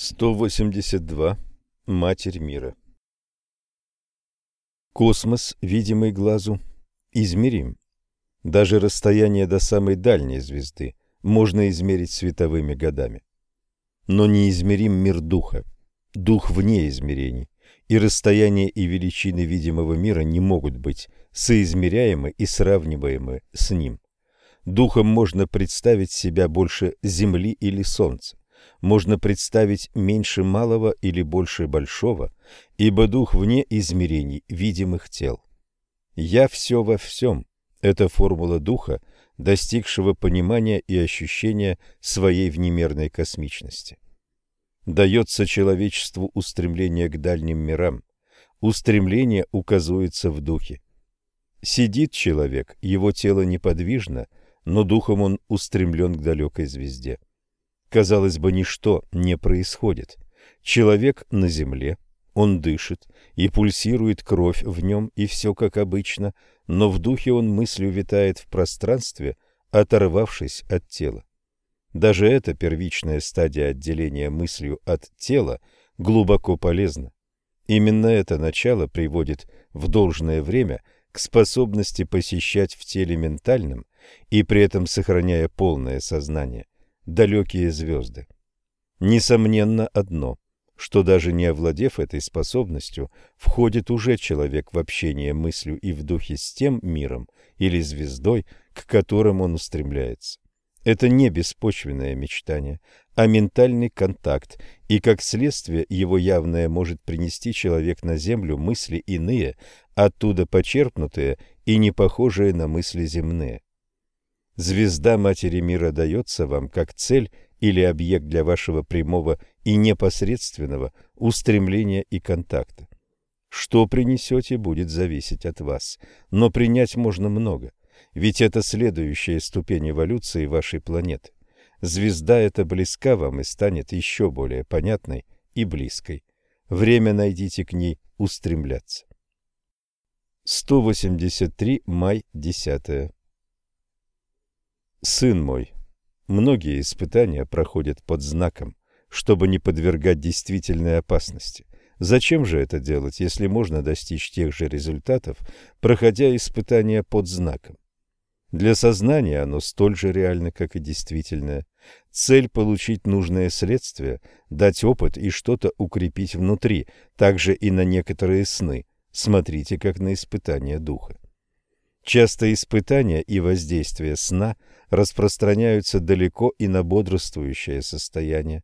182. Матерь мира. Космос, видимый глазу, измерим. Даже расстояние до самой дальней звезды можно измерить световыми годами. Но неизмерим мир духа, дух вне измерений, и расстояние и величины видимого мира не могут быть соизмеряемы и сравниваемы с ним. Духом можно представить себя больше Земли или Солнца можно представить меньше малого или больше большого, ибо дух вне измерений видимых тел. «Я все во всем» — это формула духа, достигшего понимания и ощущения своей внемерной космичности. Дается человечеству устремление к дальним мирам. Устремление указывается в духе. Сидит человек, его тело неподвижно, но духом он устремлен к далекой звезде. Казалось бы, ничто не происходит. Человек на земле, он дышит, и пульсирует кровь в нем, и все как обычно, но в духе он мыслью витает в пространстве, оторвавшись от тела. Даже эта первичная стадия отделения мыслью от тела глубоко полезна. Именно это начало приводит в должное время к способности посещать в теле ментальном и при этом сохраняя полное сознание – далекие звезды. Несомненно одно, что даже не овладев этой способностью, входит уже человек в общение мыслью и в духе с тем миром или звездой, к которым он устремляется. Это не беспочвенное мечтание, а ментальный контакт, и как следствие его явное может принести человек на землю мысли иные, оттуда почерпнутые и не похожие на мысли земные. Звезда Матери Мира дается вам как цель или объект для вашего прямого и непосредственного устремления и контакта. Что принесете, будет зависеть от вас, но принять можно много, ведь это следующая ступень эволюции вашей планеты. Звезда эта близка вам и станет еще более понятной и близкой. Время найдите к ней устремляться. 183 май 10 Сын мой, многие испытания проходят под знаком, чтобы не подвергать действительной опасности. Зачем же это делать, если можно достичь тех же результатов, проходя испытания под знаком? Для сознания оно столь же реально, как и действительное. Цель – получить нужное следствие, дать опыт и что-то укрепить внутри, также и на некоторые сны. Смотрите, как на испытание духа. Часто испытания и воздействие сна распространяются далеко и на бодрствующее состояние.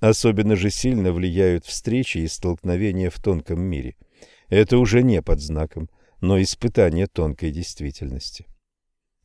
Особенно же сильно влияют встречи и столкновения в тонком мире. Это уже не под знаком, но испытание тонкой действительности.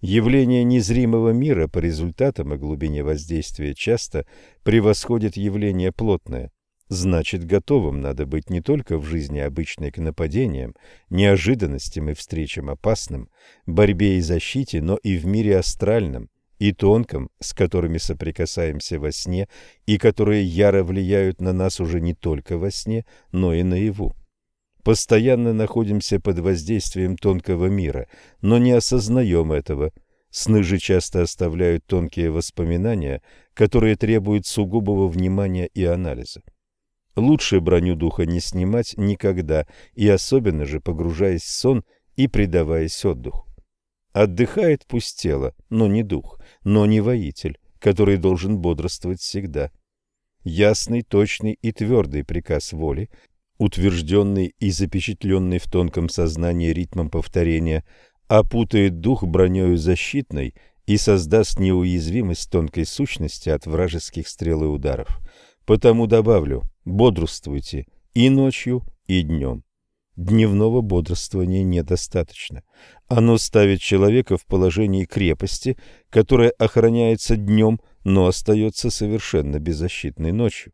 Явление незримого мира по результатам и глубине воздействия часто превосходит явление плотное. Значит, готовым надо быть не только в жизни обычной к нападениям, неожиданностям и встречам опасным, борьбе и защите, но и в мире астральном и тонком, с которыми соприкасаемся во сне и которые яро влияют на нас уже не только во сне, но и наяву. Постоянно находимся под воздействием тонкого мира, но не осознаем этого. Сны же часто оставляют тонкие воспоминания, которые требуют сугубого внимания и анализа. Лучше броню духа не снимать никогда, и особенно же погружаясь в сон и предаваясь отдыху. Отдыхает пусть тело, но не дух, но не воитель, который должен бодрствовать всегда. Ясный, точный и твердый приказ воли, утвержденный и запечатленный в тонком сознании ритмом повторения, опутает дух бронею защитной и создаст неуязвимость тонкой сущности от вражеских стрел и ударов. Потому добавлю, бодрствуйте и ночью, и днем. Дневного бодрствования недостаточно. Оно ставит человека в положении крепости, которая охраняется днем, но остается совершенно беззащитной ночью.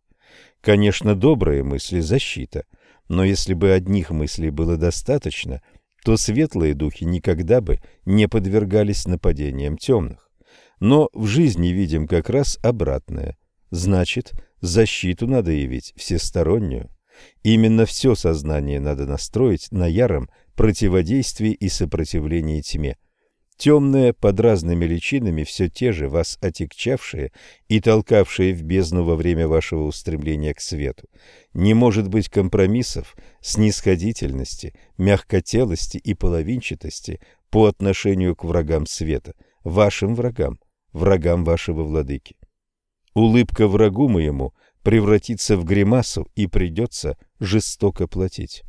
Конечно, добрые мысли – защита, но если бы одних мыслей было достаточно, то светлые духи никогда бы не подвергались нападениям темных. Но в жизни видим как раз обратное. Значит, Защиту надо явить всестороннюю. Именно все сознание надо настроить на яром противодействии и сопротивлении тьме. Темные под разными личинами все те же, вас отягчавшие и толкавшие в бездну во время вашего устремления к свету. Не может быть компромиссов, снисходительности, мягкотелости и половинчатости по отношению к врагам света, вашим врагам, врагам вашего владыки. Улыбка врагу моему превратится в гримасу и придется жестоко платить.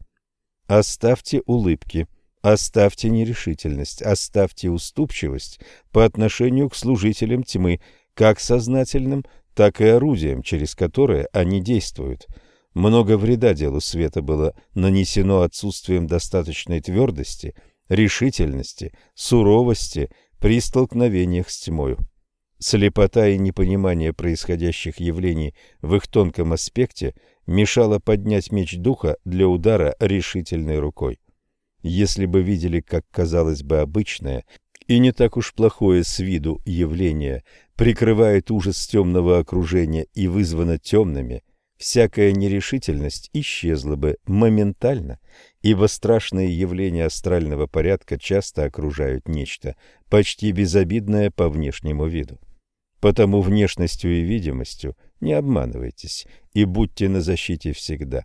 Оставьте улыбки, оставьте нерешительность, оставьте уступчивость по отношению к служителям тьмы, как сознательным, так и орудиям, через которые они действуют. Много вреда делу света было нанесено отсутствием достаточной твердости, решительности, суровости при столкновениях с тьмою. Слепота и непонимание происходящих явлений в их тонком аспекте мешало поднять меч духа для удара решительной рукой. Если бы видели, как казалось бы обычное и не так уж плохое с виду явление прикрывает ужас темного окружения и вызвано темными, всякая нерешительность исчезла бы моментально, ибо страшные явления астрального порядка часто окружают нечто почти безобидное по внешнему виду. Потому внешностью и видимостью не обманывайтесь и будьте на защите всегда.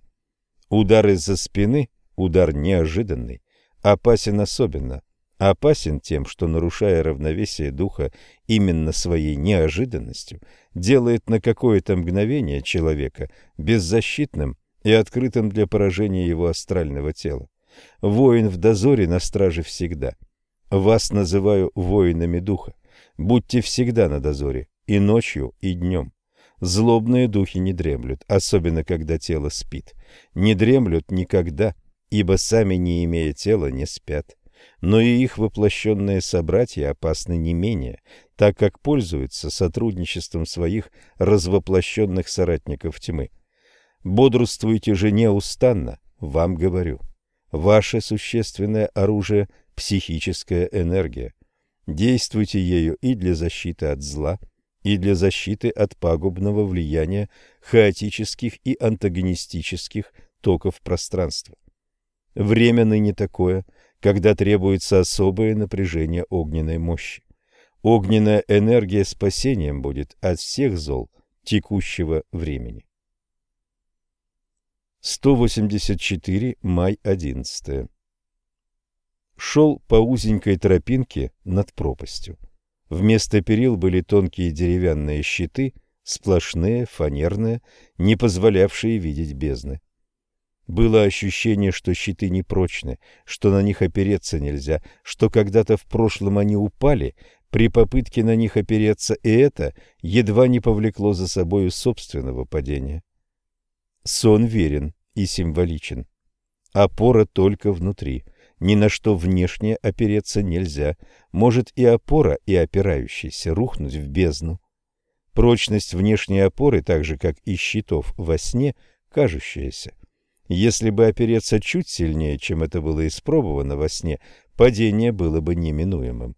Удар из-за спины – удар неожиданный, опасен особенно. Опасен тем, что, нарушая равновесие духа именно своей неожиданностью, делает на какое-то мгновение человека беззащитным и открытым для поражения его астрального тела. Воин в дозоре на страже всегда. Вас называю воинами духа. Будьте всегда на дозоре, и ночью, и днем. Злобные духи не дремлют, особенно когда тело спит. Не дремлют никогда, ибо сами, не имея тела, не спят. Но и их воплощенные собратья опасны не менее, так как пользуются сотрудничеством своих развоплощенных соратников тьмы. Бодрствуйте же неустанно, вам говорю. Ваше существенное оружие – психическая энергия. Действуйте ею и для защиты от зла, и для защиты от пагубного влияния хаотических и антагонистических токов пространства. Время ныне такое, когда требуется особое напряжение огненной мощи. Огненная энергия спасением будет от всех зол текущего времени. 184 май 11 шел по узенькой тропинке над пропастью. Вместо перил были тонкие деревянные щиты, сплошные, фанерные, не позволявшие видеть бездны. Было ощущение, что щиты непрочны, что на них опереться нельзя, что когда-то в прошлом они упали, при попытке на них опереться, и это едва не повлекло за собою собственного падения. Сон верен и символичен. Опора только внутри — ни на что внешнее опереться нельзя. Может и опора, и опирающийся рухнуть в бездну. Прочность внешней опоры, так же как и щитов во сне, кажущаяся. Если бы опереться чуть сильнее, чем это было испробовано во сне, падение было бы неминуемым.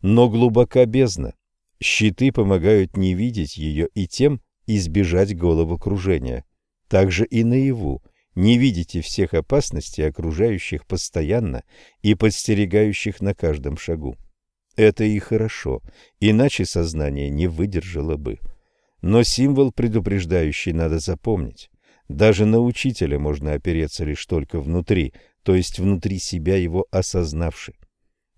Но глубока бездна. Щиты помогают не видеть ее и тем избежать головокружения. Также и наяву не видите всех опасностей, окружающих постоянно и подстерегающих на каждом шагу. Это и хорошо, иначе сознание не выдержало бы. Но символ предупреждающий надо запомнить. Даже на учителя можно опереться лишь только внутри, то есть внутри себя его осознавши.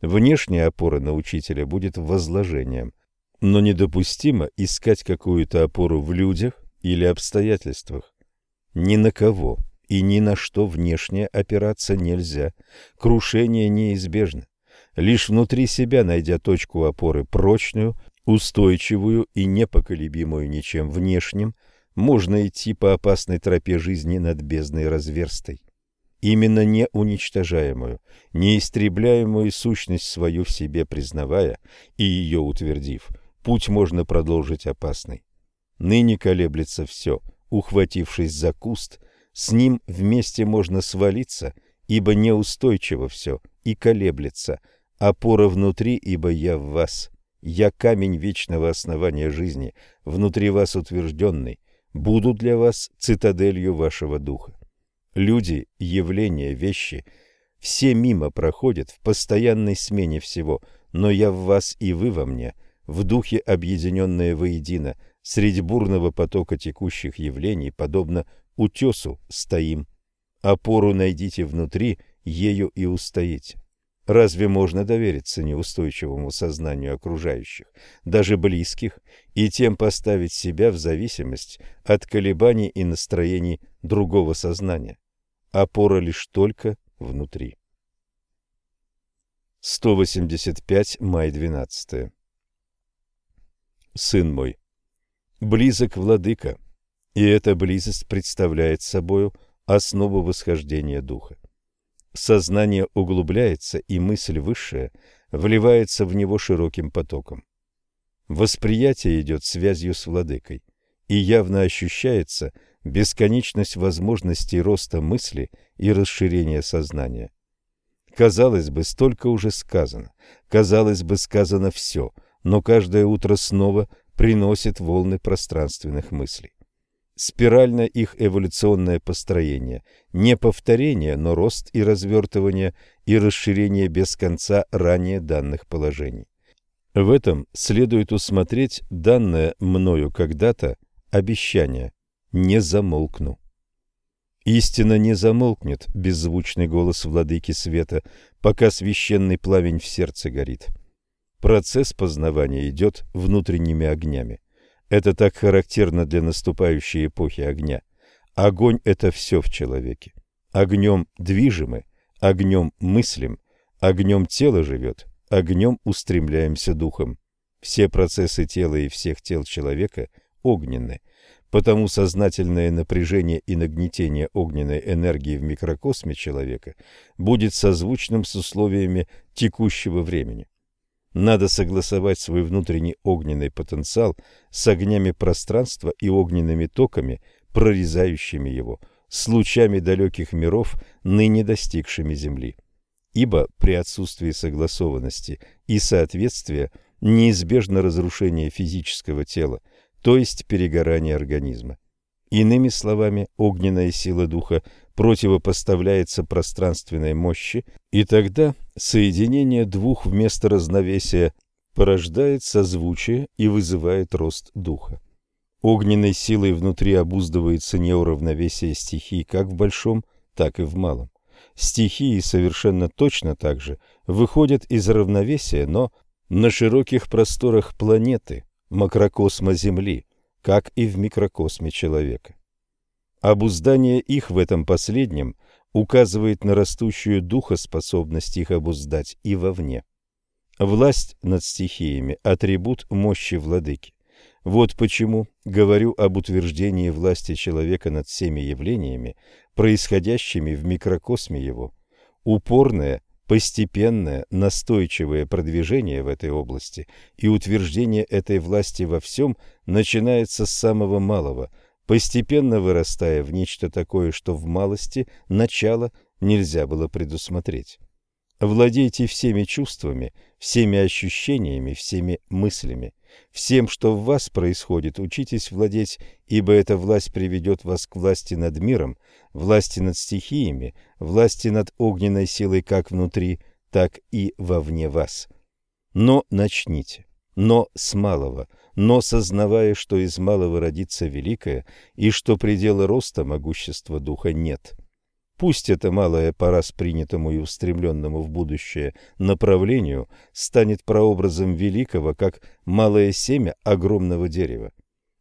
Внешняя опора на учителя будет возложением, но недопустимо искать какую-то опору в людях или обстоятельствах. Ни на кого и ни на что внешне опираться нельзя. Крушение неизбежно. Лишь внутри себя, найдя точку опоры прочную, устойчивую и непоколебимую ничем внешним, можно идти по опасной тропе жизни над бездной разверстой. Именно неуничтожаемую, неистребляемую сущность свою в себе признавая и ее утвердив, путь можно продолжить опасный. Ныне колеблется все, ухватившись за куст – с ним вместе можно свалиться, ибо неустойчиво все и колеблется. Опора внутри, ибо я в вас. Я камень вечного основания жизни, внутри вас утвержденный. Буду для вас цитаделью вашего духа. Люди, явления, вещи – все мимо проходят в постоянной смене всего, но я в вас и вы во мне, в духе объединенные воедино, среди бурного потока текущих явлений, подобно утесу, стоим. Опору найдите внутри, ею и устоите. Разве можно довериться неустойчивому сознанию окружающих, даже близких, и тем поставить себя в зависимость от колебаний и настроений другого сознания? Опора лишь только внутри. 185 май 12. Сын мой, близок владыка, и эта близость представляет собою основу восхождения духа. Сознание углубляется, и мысль высшая вливается в него широким потоком. Восприятие идет связью с владыкой, и явно ощущается бесконечность возможностей роста мысли и расширения сознания. Казалось бы, столько уже сказано, казалось бы, сказано все, но каждое утро снова приносит волны пространственных мыслей. Спиральное их эволюционное построение, не повторение, но рост и развертывание и расширение без конца ранее данных положений. В этом следует усмотреть данное мною когда-то обещание «не замолкну». Истина не замолкнет, беззвучный голос владыки света, пока священный пламень в сердце горит. Процесс познавания идет внутренними огнями. Это так характерно для наступающей эпохи огня. Огонь – это все в человеке. Огнем движимы, огнем мыслим, огнем тело живет, огнем устремляемся духом. Все процессы тела и всех тел человека огненны – Потому сознательное напряжение и нагнетение огненной энергии в микрокосме человека будет созвучным с условиями текущего времени. Надо согласовать свой внутренний огненный потенциал с огнями пространства и огненными токами, прорезающими его, с лучами далеких миров, ныне достигшими Земли. Ибо при отсутствии согласованности и соответствия неизбежно разрушение физического тела – то есть перегорание организма. Иными словами, огненная сила духа противопоставляется пространственной мощи, и тогда соединение двух вместо разновесия порождает созвучие и вызывает рост духа. Огненной силой внутри обуздывается неуравновесие стихий как в большом, так и в малом. Стихии совершенно точно так же выходят из равновесия, но на широких просторах планеты, макрокосма Земли, как и в микрокосме человека. Обуздание их в этом последнем указывает на растущую духоспособность их обуздать и вовне. Власть над стихиями – атрибут мощи владыки. Вот почему говорю об утверждении власти человека над всеми явлениями, происходящими в микрокосме его. Упорное Постепенное, настойчивое продвижение в этой области и утверждение этой власти во всем начинается с самого малого, постепенно вырастая в нечто такое, что в малости начало нельзя было предусмотреть. Владейте всеми чувствами, всеми ощущениями, всеми мыслями. Всем, что в вас происходит, учитесь владеть, ибо эта власть приведет вас к власти над миром, власти над стихиями, власти над огненной силой как внутри, так и вовне вас. Но начните, но с малого, но сознавая, что из малого родится великое, и что предела роста могущества духа нет. Пусть эта малая пора с принятому и устремленному в будущее направлению станет прообразом великого, как малое семя огромного дерева.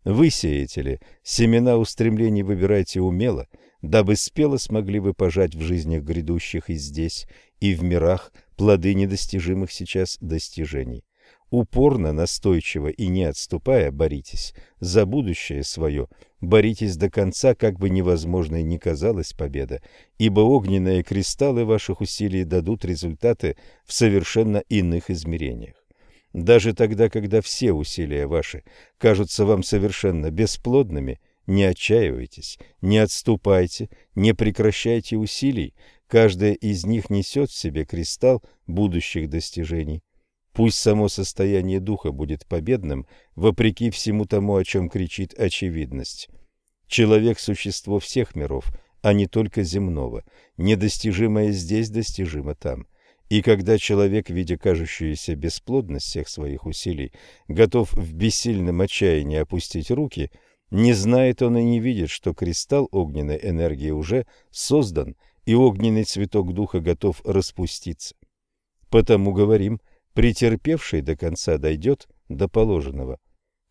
Вы сеете ли, семена устремлений выбирайте умело, дабы спело смогли вы пожать в жизнях грядущих и здесь, и в мирах плоды недостижимых сейчас достижений. Упорно, настойчиво и не отступая боритесь за будущее свое, боритесь до конца, как бы невозможной ни казалась победа, ибо огненные кристаллы ваших усилий дадут результаты в совершенно иных измерениях. Даже тогда, когда все усилия ваши кажутся вам совершенно бесплодными, не отчаивайтесь, не отступайте, не прекращайте усилий, каждая из них несет в себе кристалл будущих достижений. Пусть само состояние духа будет победным, вопреки всему тому, о чем кричит очевидность. Человек – существо всех миров, а не только земного. Недостижимое здесь достижимо там. И когда человек, видя кажущуюся бесплодность всех своих усилий, готов в бессильном отчаянии опустить руки, не знает он и не видит, что кристалл огненной энергии уже создан, и огненный цветок духа готов распуститься. Потому говорим, претерпевший до конца дойдет до положенного.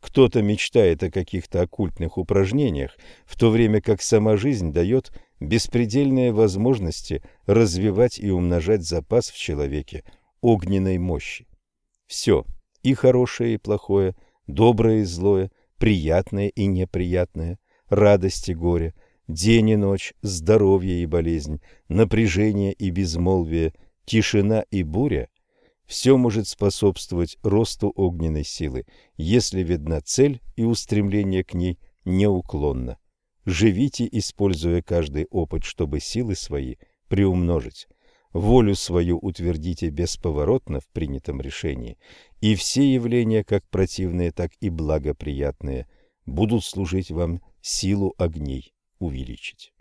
Кто-то мечтает о каких-то оккультных упражнениях, в то время как сама жизнь дает беспредельные возможности развивать и умножать запас в человеке огненной мощи. Все, и хорошее, и плохое, доброе и злое, приятное и неприятное, радость и горе, день и ночь, здоровье и болезнь, напряжение и безмолвие, тишина и буря – все может способствовать росту огненной силы, если видна цель и устремление к ней неуклонно. Живите, используя каждый опыт, чтобы силы свои приумножить. Волю свою утвердите бесповоротно в принятом решении, и все явления, как противные, так и благоприятные, будут служить вам силу огней увеличить.